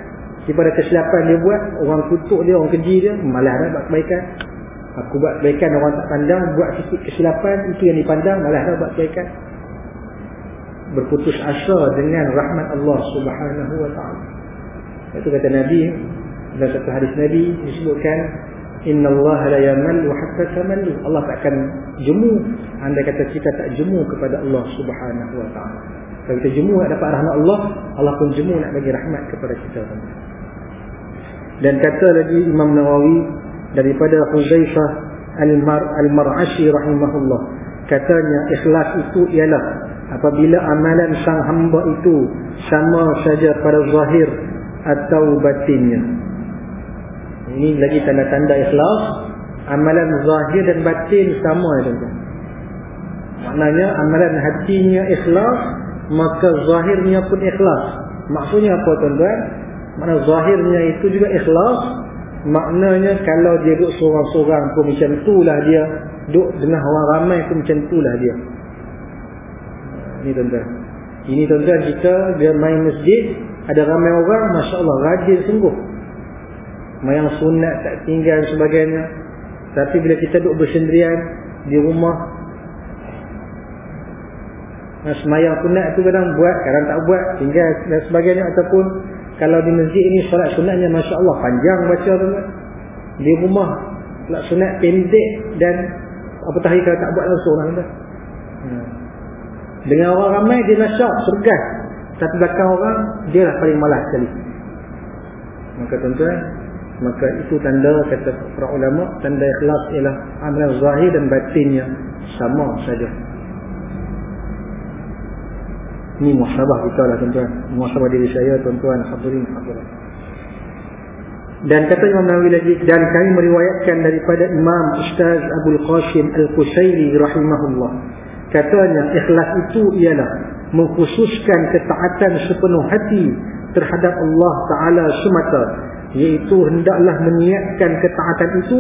Daripada kesilapan dia buat orang kutuk dia orang keji dia malah dah buat kebaikan. Aku buat kebaikan orang tak pandang buat sikit kesilapan itu yang dipandang malah dah buat kebaikan. Berputus asa dengan rahmat Allah subhanahu wa ta'ala. Itu kata Nabi dalam satu hadis Nabi disebutkan Inna Allah la yamal wa hatta tamallu. Allah takkan jemu anda kata kita tak jemu kepada Allah Subhanahu wa taala. Kalau kita jemu nak dapat rahmat Allah, Allah pun jemu nak bagi rahmat kepada kita. Dan kata lagi Imam Nawawi daripada Huzaifah Al-Mar Al-Mar'ashi rahimahullah, katanya ikhlas itu ialah apabila amalan sang hamba itu sama saja pada zahir atau batinnya. Ini lagi tanda-tanda ikhlas. Amalan zahir dan batin sama tuan Maknanya amalan hatinya ikhlas, maka zahirnya pun ikhlas. Maksudnya apa tuan-tuan? Maknanya zahirnya itu juga ikhlas. Maknanya kalau dia duduk seorang-seorang pun macam itulah dia. Duduk dengan orang ramai pun macam itulah dia. Ini tuan-tuan. Ini tuan-tuan kita dia main masjid, ada ramai orang, Masya Allah, rajin sungguh Mayang sunat tak tinggal sebagainya. Tapi bila kita duduk bersendirian Di rumah Semayang sunat tu kadang buat Kadang tak buat Tinggal dan sebagainya. Ataupun Kalau di masjid ini Solat sunatnya Masya Allah Panjang baca tu Di rumah Solat sunat pendek Dan Apa tahu kalau tak buat langsung orang dah hmm. Dengan orang ramai Dia nasyak Sergas Tapi belakang orang Dia lah paling malas sekali. Maka tuan-tuan maka itu tanda kata para ulama tanda ikhlas ialah amalan zahir dan batinnya. Sama saja. Ini muhasabah kita lah tuan-tuan. Muhasabah diri saya tuan-tuan. Hadirin hadirat dan kata Imam Nawawi lagi dan kami meriwayatkan daripada Imam Ustaz Abdul Qasim Al-Qusairi rahimahullah. Katanya ikhlas itu ialah mengkhususkan ketaatan sepenuh hati terhadap Allah Ta'ala semata iaitu hendaklah meniatkan ketaatan itu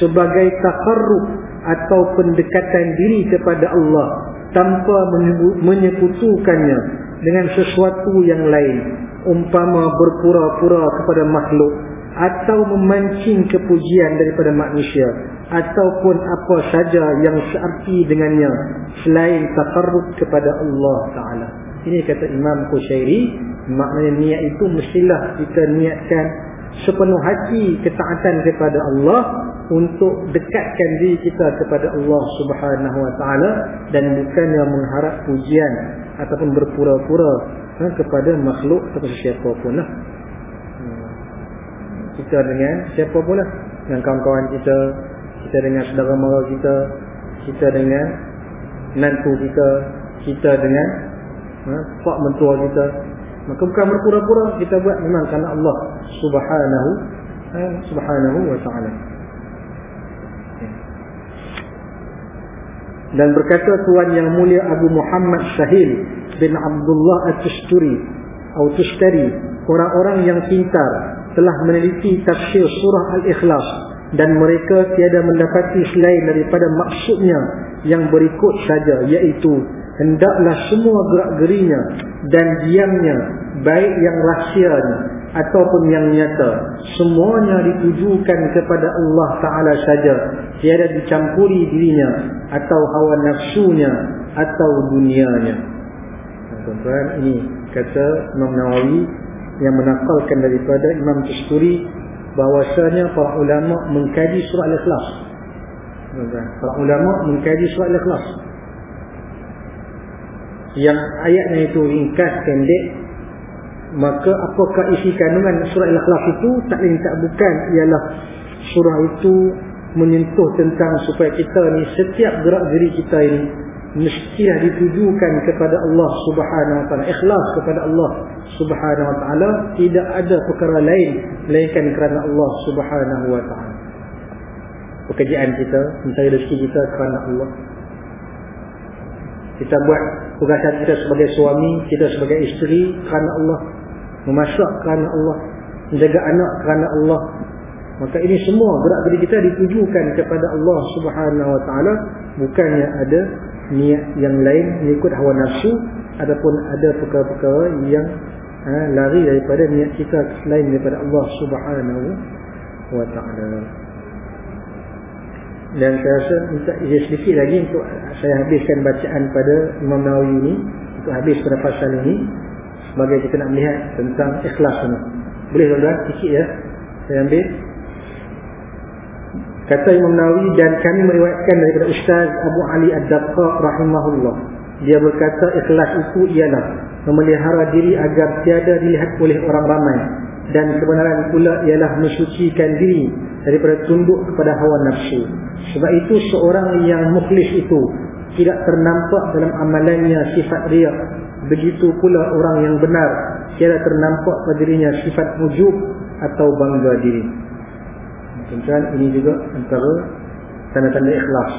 sebagai takarruf atau pendekatan diri kepada Allah tanpa menyekutukannya dengan sesuatu yang lain. Umpama berpura-pura kepada makhluk atau memancing kepujian daripada manusia ataupun apa saja yang searti dengannya selain takarruf kepada Allah Ta'ala. Ini kata Imam Qushairi maknanya niat itu mestilah kita niatkan sepenuh hati ketaatan kepada Allah untuk dekatkan diri kita kepada Allah Subhanahu wa taala dan bukannya mengharap pujian ataupun berpura-pura ha, kepada makhluk atau sesiapa pun lah. Hmm. Kita dengan siapa pun lah. Dengan kawan-kawan kita, kita dengan saudara mara kita, kita dengan nantu kita, kita dengan ha, pak mentua kita, Maka bukan berpura-pura kita buat memang kerana Allah Subhanahu eh, Subhanahu wa taala. Dan berkata tuan yang mulia Abu Muhammad Sahil bin Abdullah At-Tusturi atau Tustari, orang-orang yang pintar telah meneliti tafsir surah Al-Ikhlas dan mereka tiada mendapati selain daripada maksudnya yang berikut saja iaitu hendaklah semua gerak-gerinya dan diamnya baik yang rahsianya ataupun yang nyata semuanya ditujukan kepada Allah Taala saja. Tiada dicampuri dirinya atau hawa nafsunya atau dunianya. Tuan-tuan ini kata Imam Nawawi yang menakalkan daripada Imam Tusturi bahwasanya para ulama mengkaji surah Al-Ikhlas. Para ulama mengkaji surah Al-Ikhlas yang ayatnya itu ringkas pendek. Maka apakah isi kandungan surah Al-Ikhlas itu? Tak lain tak bukan. Ialah surah itu menyentuh tentang supaya kita ni setiap gerak diri kita ini mestilah ditujukan kepada Allah Subhanahu wa taala. Ikhlas kepada Allah Subhanahu wa taala. Tidak ada perkara lain melainkan kerana Allah Subhanahu wa taala. Pekerjaan kita mencari rezeki kita kerana Allah. Kita buat tugasan kita sebagai suami kita sebagai isteri kerana Allah memasak kerana Allah menjaga anak kerana Allah. Maka ini semua gerak diri kita ditujukan kepada Allah Subhanahu wa taala. Bukannya ada niat yang lain mengikut hawa nafsu ataupun ada perkara-perkara yang ha, lari daripada niat kita selain daripada Allah Subhanahu wa taala dan saya rasa minta izin sedikit lagi untuk saya habiskan bacaan pada Imam Nawawi ini untuk habis pada pasal ini sebagai kita nak melihat tentang ikhlas ini. Boleh tuan-tuan? Sikit ya. Saya ambil. Kata Imam Nawawi dan kami meriwayatkan daripada Ustaz Abu Ali Ad-Daqqaq rahimahullah. Dia berkata ikhlas itu ialah memelihara diri agar tiada dilihat oleh orang ramai dan kebenaran pula ialah mensucikan diri daripada tunduk kepada hawa nafsu. Sebab itu seorang yang mukhlis itu tidak ternampak dalam amalannya sifat riak. Begitu pula orang yang benar tiada ternampak pada dirinya sifat ujub atau bangga diri. Tuan ini juga antara tanda-tanda ikhlas.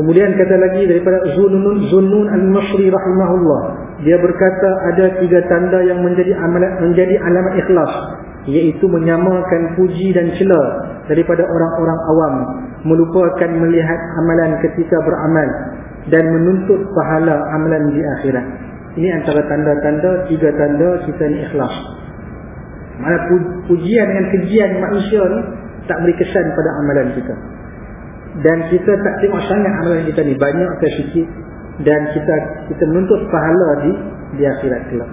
Kemudian kata lagi daripada Zunnun Zunnun Al-Masri rahimahullah, dia berkata ada tiga tanda yang menjadi amalan menjadi alamat ikhlas, iaitu menyamakan puji dan cela daripada orang-orang awam, melupakan melihat amalan ketika beramal dan menuntut pahala amalan di akhirat. Ini antara tanda-tanda tiga tanda kita ni ikhlas. Mana pujian dengan kejian manusia ni tak beri kesan pada amalan kita. Dan kita tak tengok sangat amalan kita ni banyak atau sikit dan kita kita menuntut pahala di di akhirat kelak.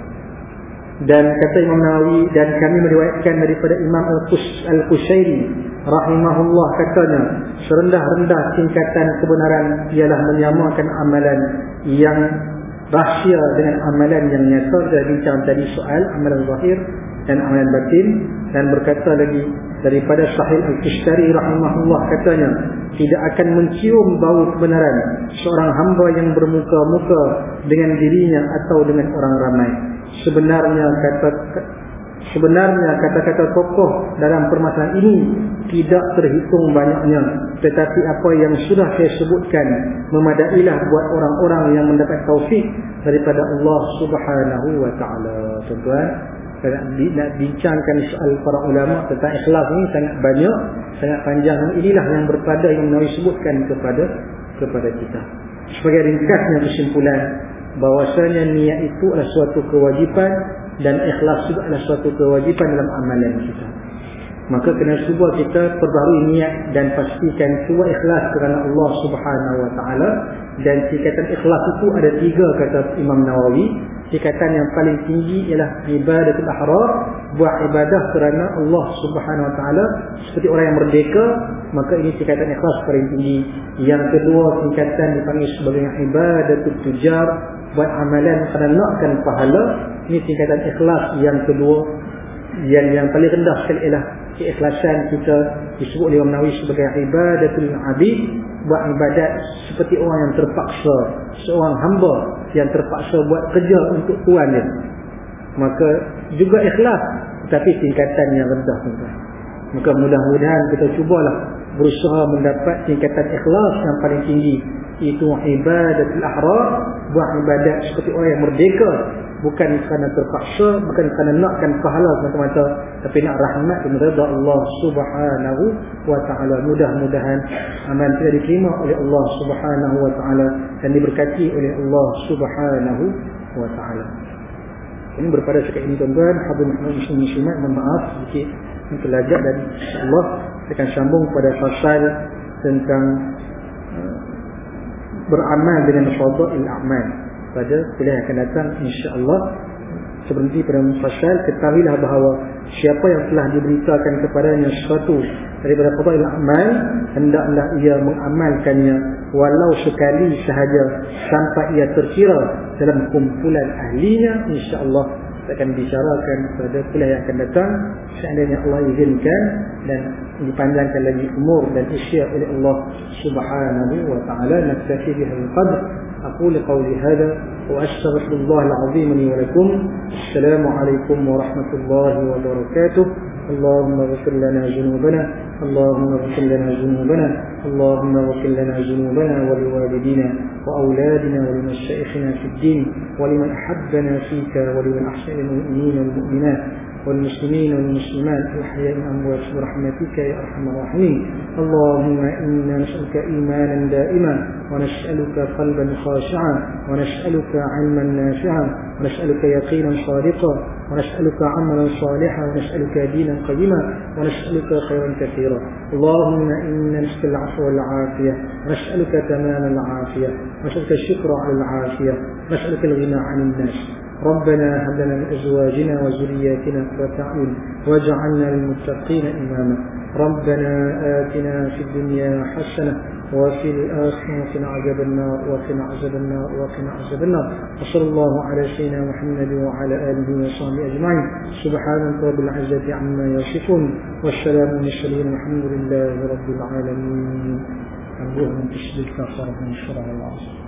Dan kata Imam Nawawi dan kami meriwayatkan daripada Imam Al-Qushairi rahimahullah katanya serendah-rendah tingkatan kebenaran ialah menyamakan amalan yang rahsia dengan amalan yang nyata dan bincang tadi soal amalan zahir dan amalan batin dan berkata lagi daripada Sahih Al-Kishtari rahimahullah katanya tidak akan mencium bau kebenaran seorang hamba yang bermuka-muka dengan dirinya atau dengan orang ramai. Sebenarnya kata sebenarnya kata-kata tokoh dalam permasalahan ini tidak terhitung banyaknya tetapi apa yang sudah saya sebutkan memadailah buat orang-orang yang mendapat taufik daripada Allah Subhanahu wa taala. Tuan-tuan nak, bincangkan soal para ulama tentang ikhlas ini sangat banyak, sangat panjang. Inilah yang berpada yang Nabi sebutkan kepada kepada kita. Sebagai ringkasnya kesimpulan bahwasanya niat itu adalah suatu kewajipan dan ikhlas juga adalah suatu kewajipan dalam amalan kita. Maka kena cuba kita perbaharui niat dan pastikan cuba ikhlas kerana Allah Subhanahu Wa Taala dan tingkatan ikhlas itu ada tiga kata Imam Nawawi tingkatan yang paling tinggi ialah ibadatul ahrar buat ibadah kerana Allah Subhanahu wa taala seperti orang yang merdeka maka ini tingkatan ikhlas paling tinggi. Yang kedua tingkatan dipanggil sebagai ibadatul tujar buat amalan kerana nakkan pahala. Ini tingkatan ikhlas. Yang kedua yang yang paling rendah sekali ialah keikhlasan kita. Disebut oleh Imam Nawawi sebagai ibadatul abid buat ibadat seperti orang yang terpaksa seorang hamba yang terpaksa buat kerja untuk tuan dia. Maka juga ikhlas tapi tingkatan yang rendah tuan maka mudah-mudahan kita cubalah berusaha mendapat tingkatan ikhlas yang paling tinggi. Itu ibadatul ahrar buat ibadat seperti orang yang merdeka bukan kerana terpaksa bukan kerana nakkan pahala semata-mata tapi nak rahmat dan redha Allah Subhanahu wa taala. Mudah-mudahan amal kita diterima oleh Allah Subhanahu wa taala dan diberkati oleh Allah Subhanahu wa taala. Ini berpada cakap ini tuan-tuan. Habib Muhammad Muslim Muslimat mohon maaf sedikit terlajak dan insyaAllah saya akan sambung pada fasal tentang uh, beramal dengan fadha'il a'mal pada kuliah akan datang insya-Allah. Seperti pada fasal ketahuilah bahawa siapa yang telah diberitakan kepadanya sesuatu daripada fadha'il a'mal hendaklah ia mengamalkannya walau sekali sahaja sampai ia terkira dalam kumpulan ahlinya insya-Allah akan bicarakan pada kuliah yang akan datang. Seandainya Allah izinkan dan dipanjangkan lagi umur dan usia oleh Allah Subhanahu wa taala naktafi bihal qadr. Aqulu qawli hadha wa astaghfirullah al-azim li wa lakum. Assalamu alaikum wa rahmatullahi اللهم اغفر لنا ذنوبنا اللهم اغفر لنا ذنوبنا اللهم اغفر لنا ذنوبنا ولوالدينا وأولادنا ولمشائخنا في الدين ولمن أحبنا فيك ولمن أحسن المؤمنين والمؤمنات. والمسلمين والمسلمات الأحياء الأموات برحمتك يا أرحم الراحمين. اللهم إنا نسألك إيمانا دائما ونسألك قلبا خاشعا ونسألك علما نافعا ونسألك يقينا صادقا ونسألك عملا صالحا ونسألك دينا قيما ونسألك خيرا كثيرا. اللهم إنا نسأل العفو والعافية ونسألك تمام العافية ونسألك الشكر على العافية ونسألك الغنى عن الناس. ربنا هب لنا من أزواجنا وذرياتنا قرة أعين واجعلنا للمتقين إماما. ربنا آتنا في الدنيا حسنة وفي الآخرة وقنا عذاب النار وقنا عذاب النار وقنا عذاب النار. وصلى الله على سيدنا محمد وعلى آله وصحبه أجمعين. سبحان رب العزة عما يصفون. والسلام المرسلين. والحمد لله رب العالمين. أبوهم تشبه كفر من شرع الله